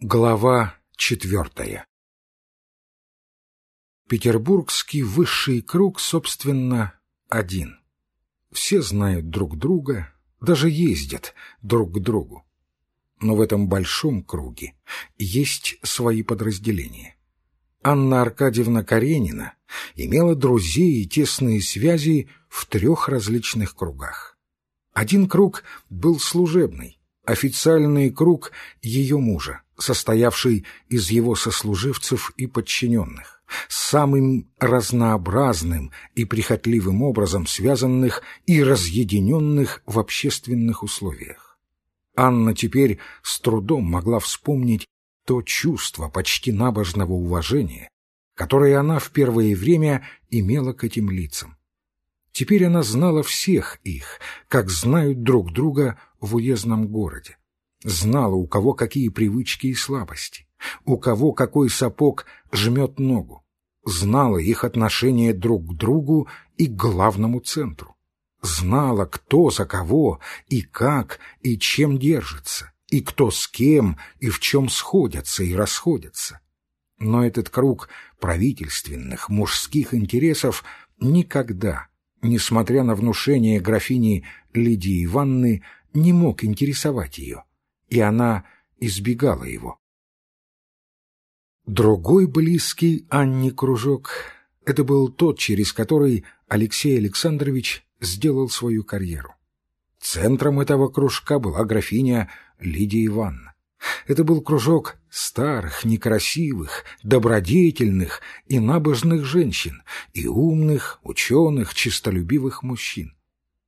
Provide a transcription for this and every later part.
Глава четвертая Петербургский высший круг, собственно, один. Все знают друг друга, даже ездят друг к другу. Но в этом большом круге есть свои подразделения. Анна Аркадьевна Каренина имела друзей и тесные связи в трех различных кругах. Один круг был служебный, официальный круг ее мужа, состоявший из его сослуживцев и подчиненных, самым разнообразным и прихотливым образом связанных и разъединенных в общественных условиях. Анна теперь с трудом могла вспомнить то чувство почти набожного уважения, которое она в первое время имела к этим лицам. Теперь она знала всех их, как знают друг друга в уездном городе. Знала, у кого какие привычки и слабости, у кого какой сапог жмет ногу. Знала их отношение друг к другу и к главному центру. Знала, кто за кого и как и чем держится, и кто с кем и в чем сходятся и расходятся. Но этот круг правительственных мужских интересов никогда несмотря на внушение графини Лидии Ивановны, не мог интересовать ее, и она избегала его. Другой близкий Анне кружок — это был тот, через который Алексей Александрович сделал свою карьеру. Центром этого кружка была графиня Лидия Ивановна. Это был кружок старых, некрасивых, добродетельных и набожных женщин и умных, ученых, честолюбивых мужчин.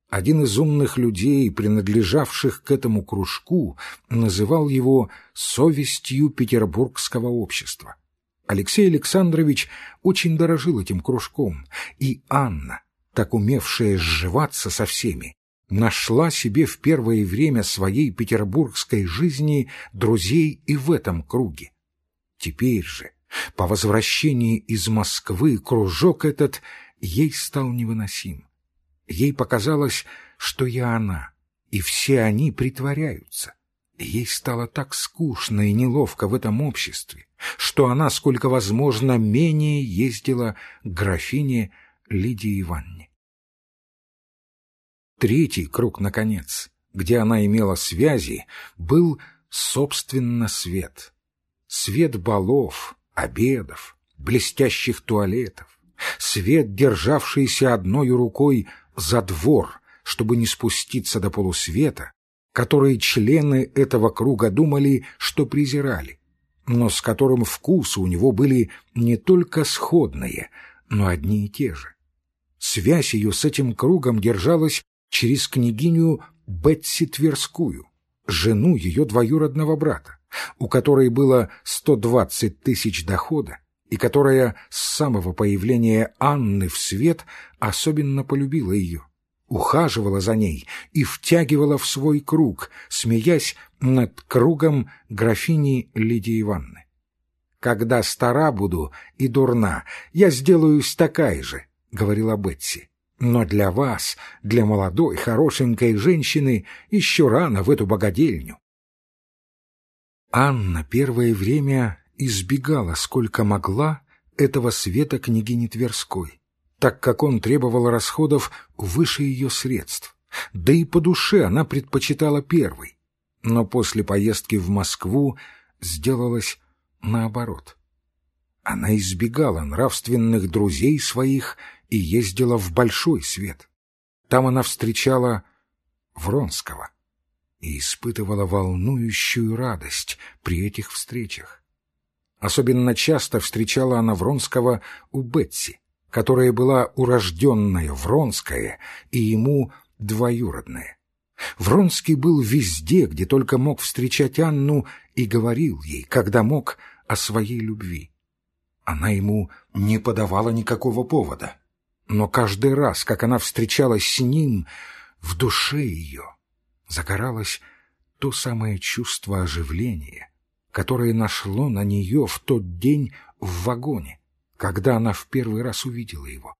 Один из умных людей, принадлежавших к этому кружку, называл его «совестью петербургского общества». Алексей Александрович очень дорожил этим кружком, и Анна, так умевшая сживаться со всеми, нашла себе в первое время своей петербургской жизни друзей и в этом круге. Теперь же, по возвращении из Москвы, кружок этот ей стал невыносим. Ей показалось, что я она, и все они притворяются. Ей стало так скучно и неловко в этом обществе, что она, сколько возможно, менее ездила к графине Лидии Ивановне. Третий круг, наконец, где она имела связи, был, собственно, свет. Свет балов, обедов, блестящих туалетов. Свет, державшийся одной рукой за двор, чтобы не спуститься до полусвета, которые члены этого круга думали, что презирали, но с которым вкусы у него были не только сходные, но одни и те же. Связь ее с этим кругом держалась через княгиню Бетси Тверскую, жену ее двоюродного брата, у которой было 120 тысяч дохода, и которая с самого появления Анны в свет особенно полюбила ее, ухаживала за ней и втягивала в свой круг, смеясь над кругом графини Лидии Ивановны. «Когда стара буду и дурна, я сделаюсь такая же», — говорила Бетси. Но для вас, для молодой, хорошенькой женщины, еще рано в эту богадельню. Анна первое время избегала, сколько могла, этого света княгини Тверской, так как он требовал расходов выше ее средств. Да и по душе она предпочитала первый. Но после поездки в Москву сделалось наоборот. Она избегала нравственных друзей своих и ездила в Большой Свет. Там она встречала Вронского и испытывала волнующую радость при этих встречах. Особенно часто встречала она Вронского у Бетси, которая была урожденная Вронская и ему двоюродная. Вронский был везде, где только мог встречать Анну, и говорил ей, когда мог, о своей любви. Она ему не подавала никакого повода но каждый раз, как она встречалась с ним, в душе ее загоралось то самое чувство оживления, которое нашло на нее в тот день в вагоне, когда она в первый раз увидела его.